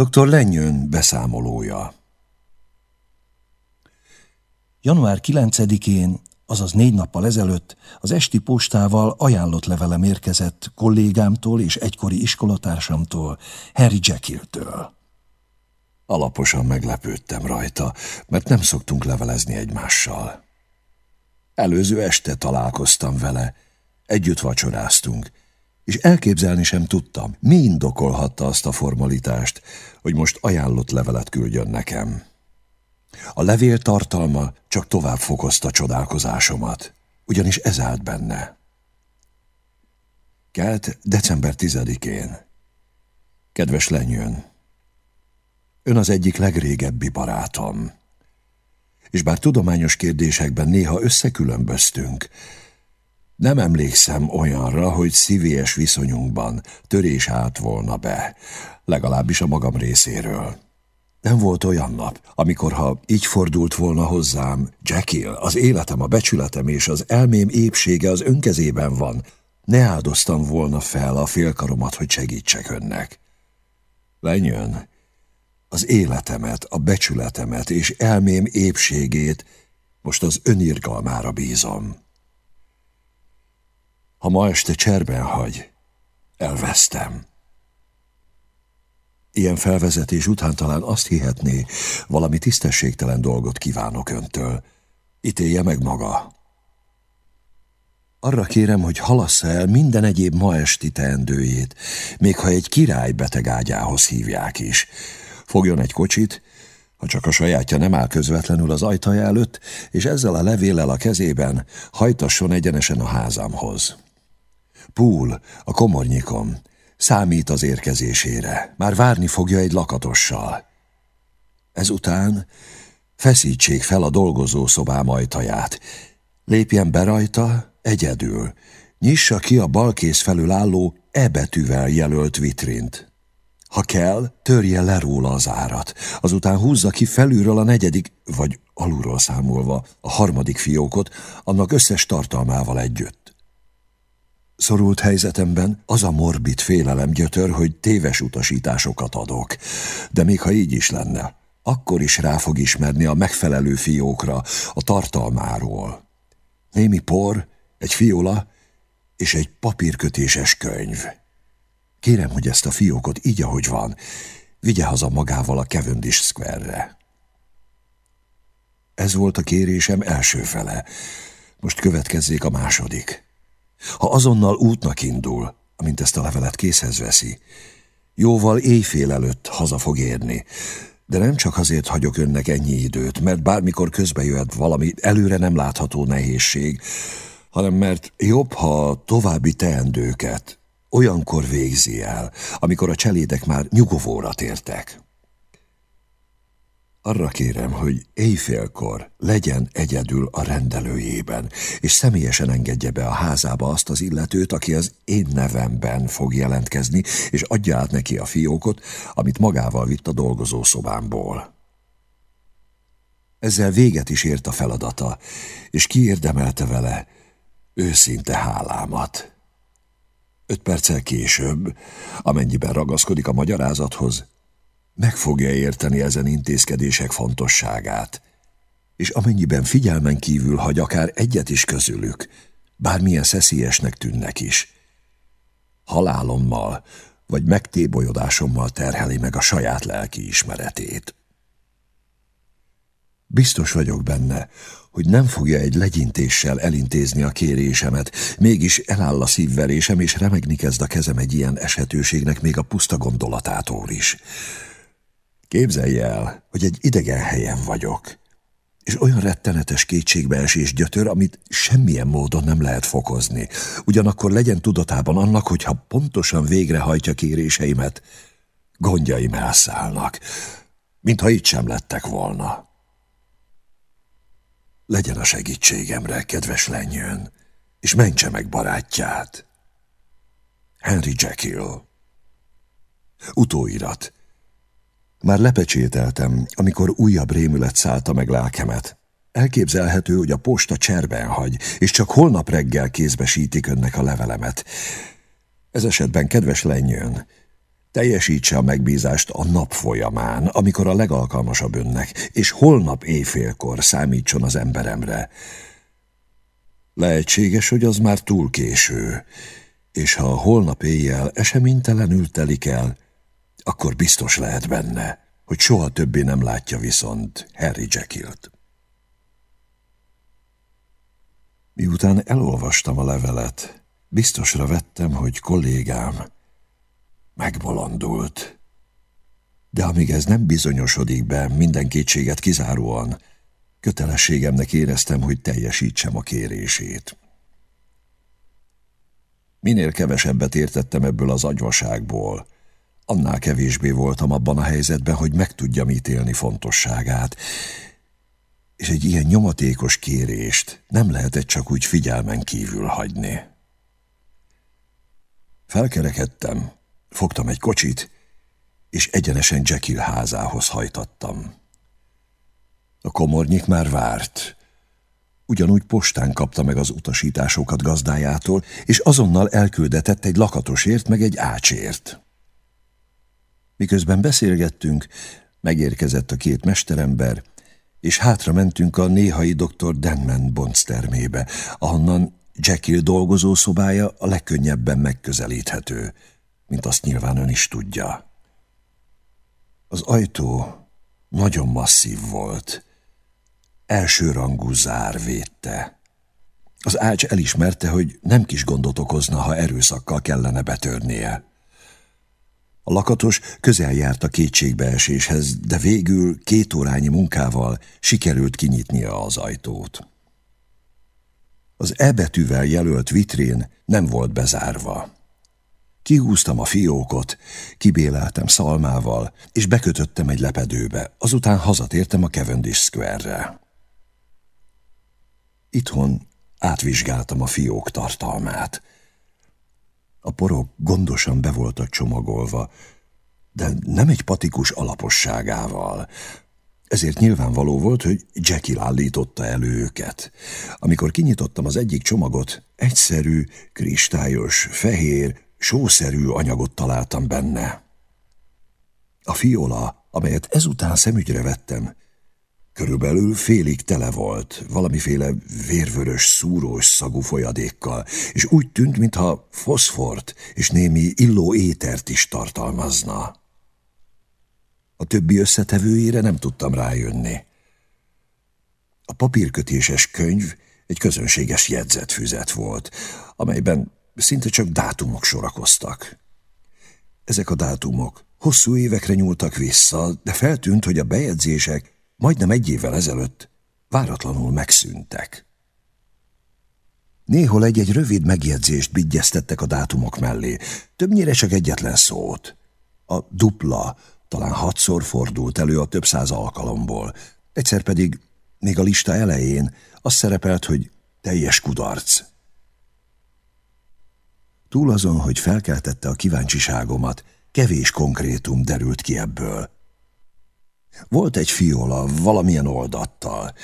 Dr. Lenyőn beszámolója Január 9-én, azaz négy nappal ezelőtt az esti postával ajánlott levelem érkezett kollégámtól és egykori iskolatársamtól, Harry Jekyll-től. Alaposan meglepődtem rajta, mert nem szoktunk levelezni egymással. Előző este találkoztam vele, együtt vacsoráztunk, és elképzelni sem tudtam, mi indokolhatta azt a formalitást, hogy most ajánlott levelet küldjön nekem. A levél tartalma csak tovább fokozta csodálkozásomat, ugyanis ez állt benne. Kelt december 10-én. Kedves lenyőn, ön az egyik legrégebbi barátom. És bár tudományos kérdésekben néha összekülönböztünk, nem emlékszem olyanra, hogy szívélyes viszonyunkban törés állt volna be, legalábbis a magam részéről. Nem volt olyan nap, amikor ha így fordult volna hozzám, Jekyll, az életem, a becsületem és az elmém épsége az önkezében van, ne áldoztam volna fel a félkaromat, hogy segítsek önnek. Lenyön, az életemet, a becsületemet és elmém épségét most az önirgalmára bízom. Ha ma este cserben hagy, elvesztem. Ilyen felvezetés után talán azt hihetné, valami tisztességtelen dolgot kívánok öntől. Ítélje meg maga. Arra kérem, hogy halassza el minden egyéb ma esti teendőjét, még ha egy király beteg ágyához hívják is. Fogjon egy kocsit, ha csak a sajátja nem áll közvetlenül az ajtaja előtt, és ezzel a levéllel a kezében hajtasson egyenesen a házamhoz. Púl, a komornyikom, számít az érkezésére, már várni fogja egy lakatossal. Ezután feszítsék fel a dolgozó szobám ajtaját, lépjen be rajta egyedül, nyissa ki a balkész felül álló E betűvel jelölt vitrint. Ha kell, törje le róla az árat, azután húzza ki felülről a negyedik, vagy alulról számolva a harmadik fiókot, annak összes tartalmával együtt. Szorult helyzetemben az a morbid félelem gyötör, hogy téves utasításokat adok. De még ha így is lenne, akkor is rá fog ismerni a megfelelő fiókra, a tartalmáról. Némi por, egy fiola és egy papírkötéses könyv. Kérem, hogy ezt a fiókot így, ahogy van, vigye haza magával a Cavendish Square-re. Ez volt a kérésem első fele. Most következzék a második. Ha azonnal útnak indul, amint ezt a levelet készhez veszi, jóval éjfél előtt haza fog érni, de nem csak azért hagyok önnek ennyi időt, mert bármikor közbe jöhet valami előre nem látható nehézség, hanem mert jobb, ha további teendőket olyankor végzi el, amikor a cselédek már nyugovóra tértek. Arra kérem, hogy éjfélkor legyen egyedül a rendelőjében, és személyesen engedje be a házába azt az illetőt, aki az én nevemben fog jelentkezni, és adja át neki a fiókot, amit magával vitt a dolgozószobámból. Ezzel véget is ért a feladata, és kiérdemelte vele őszinte hálámat. Öt perccel később, amennyiben ragaszkodik a magyarázathoz, meg fogja érteni ezen intézkedések fontosságát, és amennyiben figyelmen kívül hagy akár egyet is közülük, bármilyen szeszélyesnek tűnnek is, halálommal vagy megtébolyodásommal terheli meg a saját lelki ismeretét. Biztos vagyok benne, hogy nem fogja egy legyintéssel elintézni a kérésemet, mégis eláll a szívverésem, és remegni kezd a kezem egy ilyen esetőségnek még a puszta gondolatától is. Képzelje el, hogy egy idegen helyen vagyok, és olyan rettenetes kétségbeesés gyötör, amit semmilyen módon nem lehet fokozni. Ugyanakkor legyen tudatában annak, hogyha pontosan végrehajtja kéréseimet, gondjaim elszállnak, mintha itt sem lettek volna. Legyen a segítségemre, kedves lenyőn, és mentse meg barátját. Henry Jekyll Utóirat már lepecsételtem, amikor újabb rémület szállta meg lelkemet. Elképzelhető, hogy a posta cserben hagy, és csak holnap reggel kézbesítik önnek a levelemet. Ez esetben kedves lenyőn, Teljesítse a megbízást a nap folyamán, amikor a legalkalmasabb önnek, és holnap éjfélkor számítson az emberemre. Lehetséges, hogy az már túl késő, és ha holnap éjjel eseménytelenül telik el, akkor biztos lehet benne, hogy soha többé nem látja viszont Harry Jekyllt. Miután elolvastam a levelet, biztosra vettem, hogy kollégám megbolondult. De amíg ez nem bizonyosodik be minden kétséget kizáróan, kötelességemnek éreztem, hogy teljesítsem a kérését. Minél kevesebbet értettem ebből az agyvaságból, annál kevésbé voltam abban a helyzetben, hogy meg tudjam ítélni fontosságát, és egy ilyen nyomatékos kérést nem lehetett csak úgy figyelmen kívül hagyni. Felkerekedtem, fogtam egy kocsit, és egyenesen Jekyll házához hajtattam. A komornyik már várt. Ugyanúgy postán kapta meg az utasításokat gazdájától, és azonnal elküldetett egy lakatosért meg egy ácsért. Miközben beszélgettünk, megérkezett a két mesterember, és hátra mentünk a néhai dr. Denman Bonds termébe, ahonnan Jekyll dolgozószobája a legkönnyebben megközelíthető, mint azt nyilván ön is tudja. Az ajtó nagyon masszív volt, elsőrangú zár védte. Az ács elismerte, hogy nem kis gondot okozna, ha erőszakkal kellene betörnie. A lakatos közel járt a kétségbeeséshez, de végül két órányi munkával sikerült kinyitnia az ajtót. Az E betűvel jelölt vitrén nem volt bezárva. Kihúztam a fiókot, kibéleltem szalmával, és bekötöttem egy lepedőbe, azután hazatértem a Cavendish Square-re. Itthon átvizsgáltam a fiók tartalmát. A porok gondosan be voltak csomagolva, de nem egy patikus alaposságával. Ezért nyilvánvaló volt, hogy Jackie állította elő őket. Amikor kinyitottam az egyik csomagot, egyszerű, kristályos, fehér, sószerű anyagot találtam benne. A fiola, amelyet ezután szemügyre vettem, körülbelül félig tele volt, valamiféle vérvörös, szúrós szagú folyadékkal, és úgy tűnt, mintha foszfort és némi illó étert is tartalmazna. A többi összetevőjére nem tudtam rájönni. A papírkötéses könyv egy közönséges jegyzetfüzet volt, amelyben szinte csak dátumok sorakoztak. Ezek a dátumok hosszú évekre nyúltak vissza, de feltűnt, hogy a bejegyzések majdnem egy évvel ezelőtt váratlanul megszűntek. Néhol egy-egy rövid megjegyzést bigyeztettek a dátumok mellé, többnyire csak egyetlen szót. A dupla talán hatszor fordult elő a több száz alkalomból, egyszer pedig, még a lista elején, az szerepelt, hogy teljes kudarc. Túl azon, hogy felkeltette a kíváncsiságomat, kevés konkrétum derült ki ebből. Volt egy fiola valamilyen oldattal,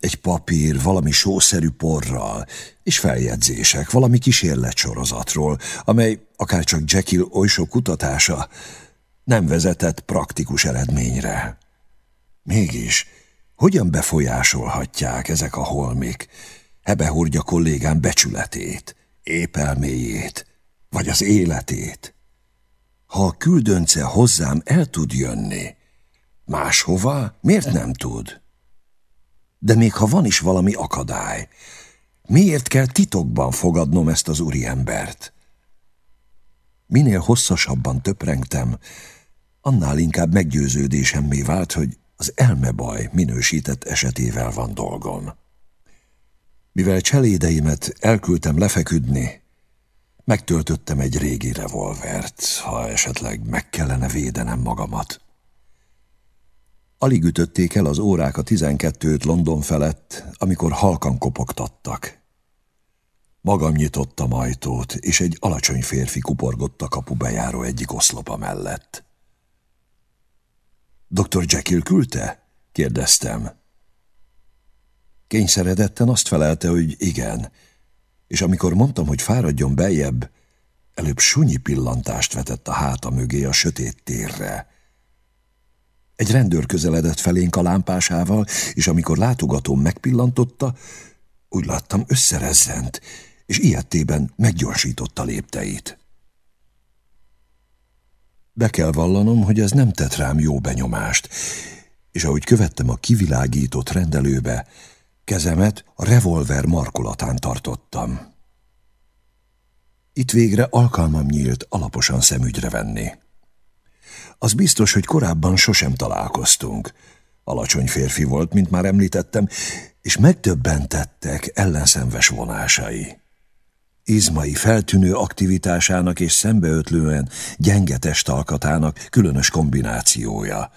egy papír valami sószerű porral, és feljegyzések valami kísérletsorozatról, amely akárcsak Jekyll oly sok kutatása nem vezetett praktikus eredményre. Mégis, hogyan befolyásolhatják ezek a holmik Hebehordja kollégám becsületét, épelméjét, vagy az életét? Ha a küldönce hozzám el tud jönni, máshova miért nem tud? De még ha van is valami akadály, miért kell titokban fogadnom ezt az úriembert? Minél hosszasabban töprengtem, annál inkább meggyőződésemmé vált, hogy az elmebaj minősített esetével van dolgom. Mivel cselédeimet elküldtem lefeküdni, megtöltöttem egy régi revolvert, ha esetleg meg kellene védenem magamat. Alig ütötték el az órák a tizenkettőt London felett, amikor halkan kopogtattak. Magam nyitottam ajtót, és egy alacsony férfi kuporgott a kapu bejáró egyik oszlopa mellett. Dr. Jekyll küldte? kérdeztem. Kényszeredetten azt felelte, hogy igen, és amikor mondtam, hogy fáradjon beljebb, Előbb sunyi pillantást vetett a háta mögé a sötét térre. Egy rendőr közeledett felénk a lámpásával, és amikor látogatóm megpillantotta, úgy láttam összerezzent, és ilyettében meggyorsította lépteit. Be kell vallanom, hogy ez nem tett rám jó benyomást, és ahogy követtem a kivilágított rendelőbe, kezemet a revolver markolatán tartottam. Itt végre alkalmam nyílt alaposan szemügyre venni. Az biztos, hogy korábban sosem találkoztunk. Alacsony férfi volt, mint már említettem, és megdöbbentettek ellenszenves vonásai. Izmai feltűnő aktivitásának és szembeötlően gyenge testalkatának különös kombinációja,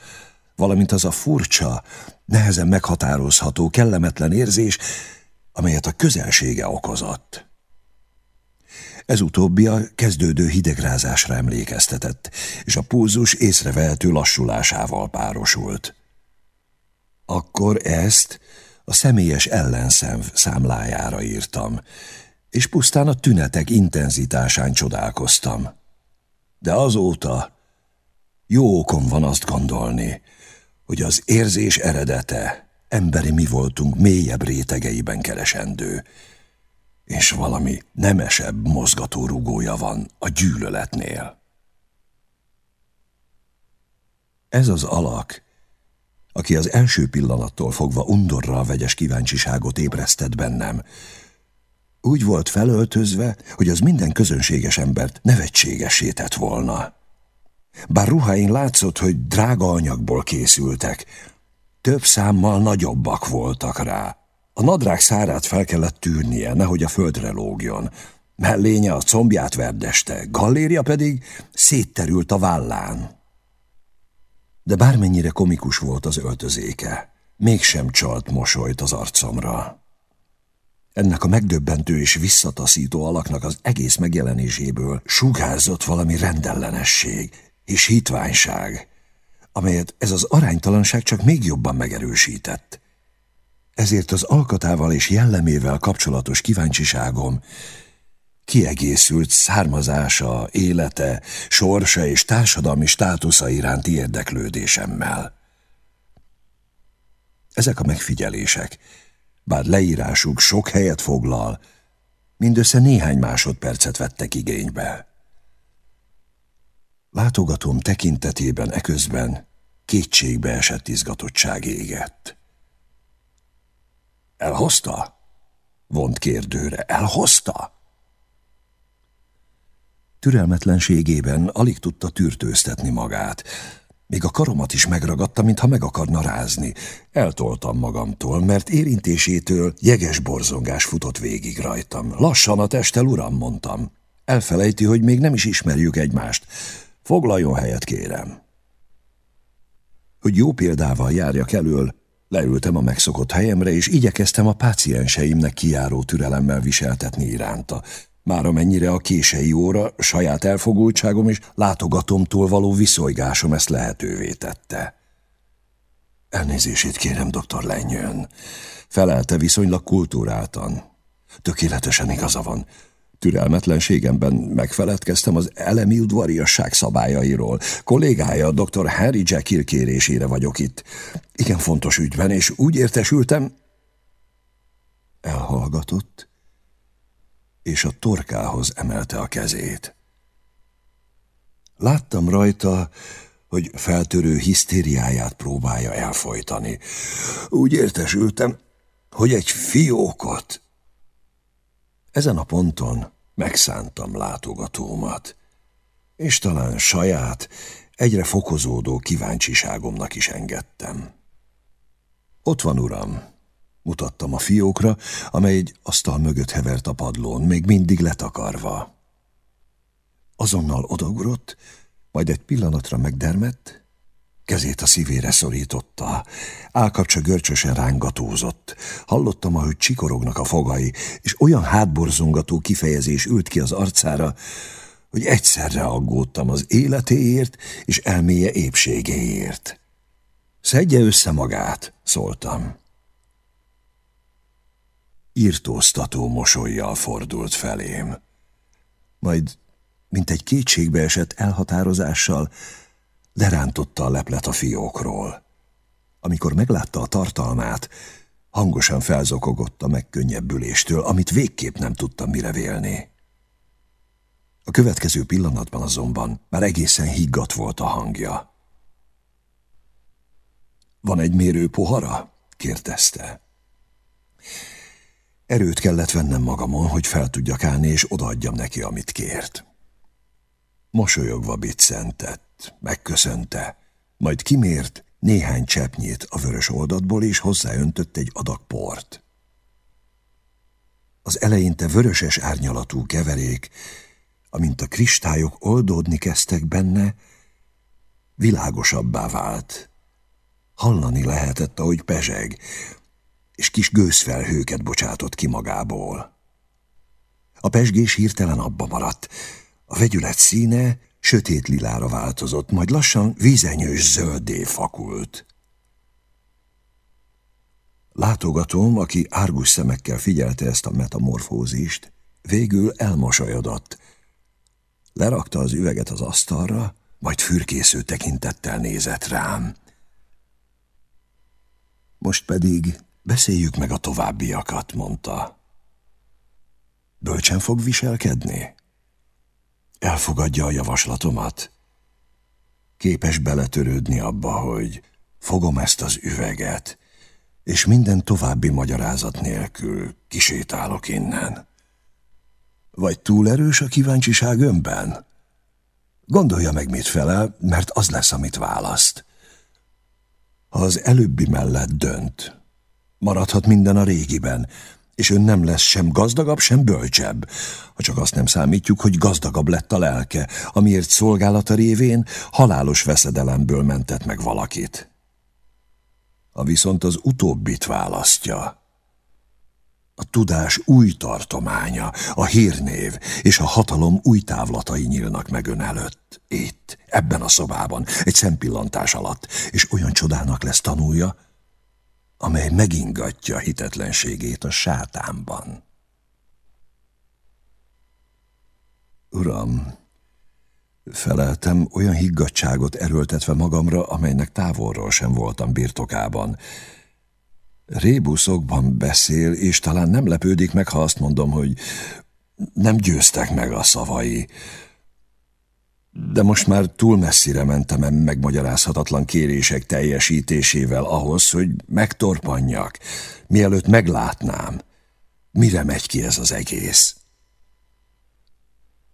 valamint az a furcsa, nehezen meghatározható, kellemetlen érzés, amelyet a közelsége okozott. Ez utóbbi a kezdődő hidegrázásra emlékeztetett, és a pulzus észrevehető lassulásával párosult. Akkor ezt a személyes ellenszenv számlájára írtam, és pusztán a tünetek intenzitásán csodálkoztam. De azóta jó okom van azt gondolni, hogy az érzés eredete emberi mi voltunk mélyebb rétegeiben keresendő, és valami nemesebb mozgatórugója van a gyűlöletnél. Ez az alak, aki az első pillanattól fogva undorral vegyes kíváncsiságot ébresztett bennem, úgy volt felöltözve, hogy az minden közönséges embert nevetségesé tett volna. Bár ruháin látszott, hogy drága anyagból készültek, több számmal nagyobbak voltak rá. A nadrág szárát fel kellett tűrnie, nehogy a földre lógjon. Mellénye a combját verdeste, galléria pedig szétterült a vállán. De bármennyire komikus volt az öltözéke, mégsem csalt mosolyt az arcomra. Ennek a megdöbbentő és visszataszító alaknak az egész megjelenéséből sugárzott valami rendellenesség és hitványság, amelyet ez az aránytalanság csak még jobban megerősített. Ezért az alkatával és jellemével kapcsolatos kíváncsiságom kiegészült származása, élete, sorsa és társadalmi státusza iránti érdeklődésemmel. Ezek a megfigyelések bár leírásuk sok helyet foglal, mindössze néhány másodpercet vettek igénybe. Látogatom tekintetében eközben kétségbe esett izgatottság égett. Elhozta? Vont kérdőre. Elhozta? Türelmetlenségében alig tudta tűrtőztetni magát, még a karomat is megragadta, mintha meg akarna rázni. Eltoltam magamtól, mert érintésétől jeges borzongás futott végig rajtam. Lassan a testtel, uram, mondtam. Elfelejti, hogy még nem is ismerjük egymást. Foglaljon helyet, kérem. Hogy jó példával járjak elől, leültem a megszokott helyemre, és igyekeztem a pácienseimnek kijáró türelemmel viseltetni iránta már amennyire a kései óra, saját elfogultságom és látogatomtól való viszonygásom ezt lehetővé tette. Elnézését kérem, doktor Lenyön. Felelte viszonylag kultúráltan. Tökéletesen igaza van. Türelmetlenségemben megfeledkeztem az elemi udvariasság szabályairól. Kollégája, dr. Harry Jekyll kérésére vagyok itt. Igen fontos ügyben, és úgy értesültem... Elhallgatott, és a torkához emelte a kezét. Láttam rajta, hogy feltörő hisztériáját próbálja elfolytani. Úgy értesültem, hogy egy fiókot. Ezen a ponton megszántam látogatómat, és talán saját, egyre fokozódó kíváncsiságomnak is engedtem. Ott van, uram, Mutattam a fiókra, amely egy asztal mögött hevert a padlón, még mindig letakarva. Azonnal odaugrott, majd egy pillanatra megdermett, kezét a szívére szorította, állkapcsa görcsösen rángatózott. Hallottam, ahogy csikorognak a fogai, és olyan hátborzongató kifejezés ült ki az arcára, hogy egyszerre aggódtam az életéért és elméje épségéért. Szedje össze magát, szóltam írtóztató mosolyjal fordult felém. Majd mint egy kétségbe esett elhatározással, lerántotta a leplet a fiókról. Amikor meglátta a tartalmát, hangosan felzokogott a megkönnyebbüléstől, amit végképp nem tudta mire vélni. A következő pillanatban azonban már egészen higgadt volt a hangja. Van egy mérő pohara? kérdezte. Erőt kellett vennem magamon, hogy fel tudjak állni, és odaadjam neki, amit kért. Mosolyogva biccentett, megköszönte, majd kimért néhány cseppnyit a vörös oldatból, és hozzáöntött egy adag port. Az eleinte vöröses árnyalatú keverék, amint a kristályok oldódni kezdtek benne, világosabbá vált. Hallani lehetett, ahogy pezseg, és kis gőzfelhőket bocsátott ki magából. A pesgés hirtelen abba maradt. A vegyület színe sötét lilára változott, majd lassan vízenyős zöldé fakult. Látogatóm, aki árgus szemekkel figyelte ezt a metamorfózist, végül elmosolyodott. Lerakta az üveget az asztalra, majd fürkésző tekintettel nézett rám. Most pedig beszéljük meg a továbbiakat, mondta. Bölcsen fog viselkedni? Elfogadja a javaslatomat? Képes beletörődni abba, hogy fogom ezt az üveget, és minden további magyarázat nélkül kisétálok innen. Vagy túl erős a kíváncsiság önben? Gondolja meg, mit felel, mert az lesz, amit választ. Ha az előbbi mellett dönt, maradhat minden a régiben, és ön nem lesz sem gazdagabb, sem bölcsebb, ha csak azt nem számítjuk, hogy gazdagabb lett a lelke, amiért szolgálata révén halálos veszedelemből mentett meg valakit. A viszont az utóbbit választja. A tudás új tartománya, a hírnév és a hatalom új távlatai nyílnak meg ön előtt. Itt, ebben a szobában, egy szempillantás alatt, és olyan csodának lesz tanulja, amely megingatja hitetlenségét a sátánban. Uram, feleltem olyan higgadságot erőltetve magamra, amelynek távolról sem voltam birtokában. Rébuszokban beszél, és talán nem lepődik meg, ha azt mondom, hogy nem győztek meg a szavai. De most már túl messzire mentem em megmagyarázhatatlan kérések teljesítésével ahhoz, hogy megtorpanjak, mielőtt meglátnám. Mire megy ki ez az egész?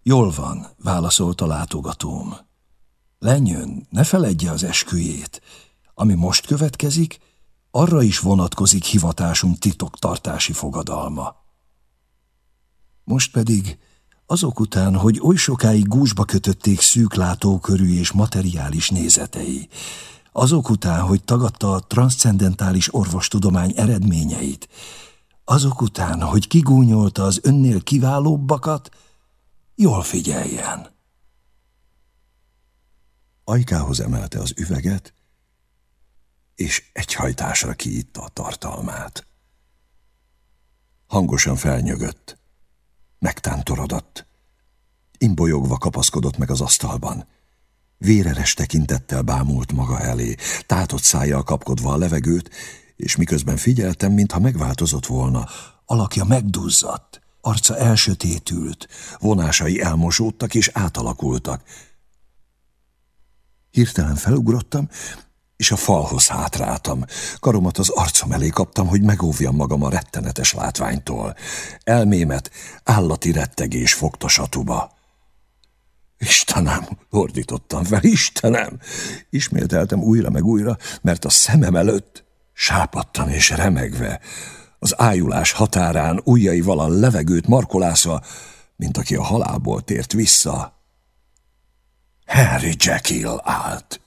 Jól van, válaszolt a látogatóm. Lenyön, ne feledje az esküjét. Ami most következik, arra is vonatkozik hivatásunk titoktartási fogadalma. Most pedig azok után, hogy oly sokáig gúzsba kötötték szűk látókörű és materiális nézetei, azok után, hogy tagadta a transzcendentális orvostudomány eredményeit, azok után, hogy kigúnyolta az önnél kiválóbbakat, jól figyeljen. Ajkához emelte az üveget, és egy hajtásra kiitta a tartalmát. Hangosan felnyögött. Megtántorodott. Imbolyogva kapaszkodott meg az asztalban. Véreres tekintettel bámult maga elé, tátott szájjal kapkodva a levegőt, és miközben figyeltem, mintha megváltozott volna, alakja megduzzadt, arca elsötétült, vonásai elmosódtak és átalakultak. Hirtelen felugrottam, és a falhoz hátráltam. Karomat az arcom elé kaptam, hogy megóvjam magam a rettenetes látványtól. Elmémet állati rettegés fogta satuba. Istenem, ordítottam fel, Istenem! Ismételtem újra meg újra, mert a szemem előtt sápadtan és remegve, az ájulás határán ujjaival a levegőt markolászva, mint aki a halálból tért vissza. Harry Jekyll állt.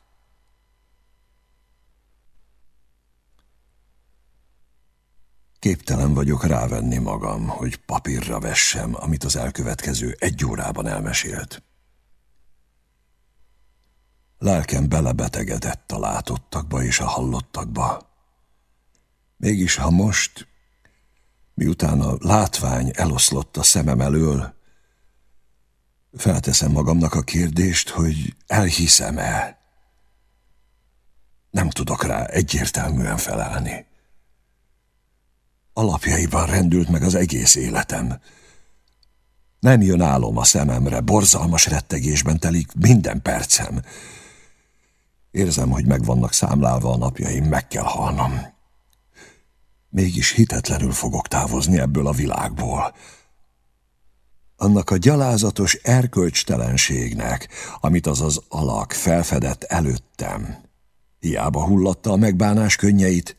Képtelen vagyok rávenni magam, hogy papírra vessem, amit az elkövetkező egy órában elmesélt. Lelkem belebetegedett a látottakba és a hallottakba. Mégis, ha most, miután a látvány eloszlott a szemem elől, Felteszem magamnak a kérdést, hogy elhiszem-e. Nem tudok rá egyértelműen felelni. Alapjaiban rendült meg az egész életem. Nem jön álom a szememre, borzalmas rettegésben telik minden percem. Érzem, hogy meg vannak számlálva a napjaim, meg kell halnom. Mégis hitetlenül fogok távozni ebből a világból. Annak a gyalázatos erkölcstelenségnek, amit az az alak felfedett előttem. Hiába hullatta a megbánás könnyeit,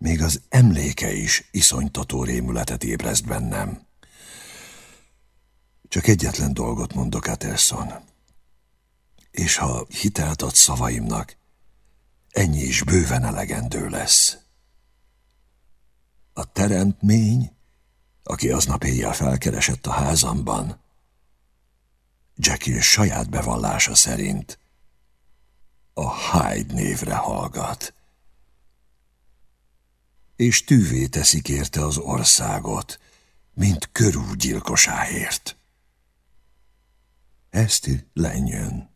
még az emléke is iszonytató rémületet ébreszt bennem. Csak egyetlen dolgot mondok, Aterson. És ha hitelt ad szavaimnak, ennyi is bőven elegendő lesz. A teremtmény, aki aznap éjjel felkeresett a házamban, Jackie saját bevallása szerint a Hyde névre hallgat. És tűvé teszik érte az országot, mint körúgyilkosáért. Eszti lenyön.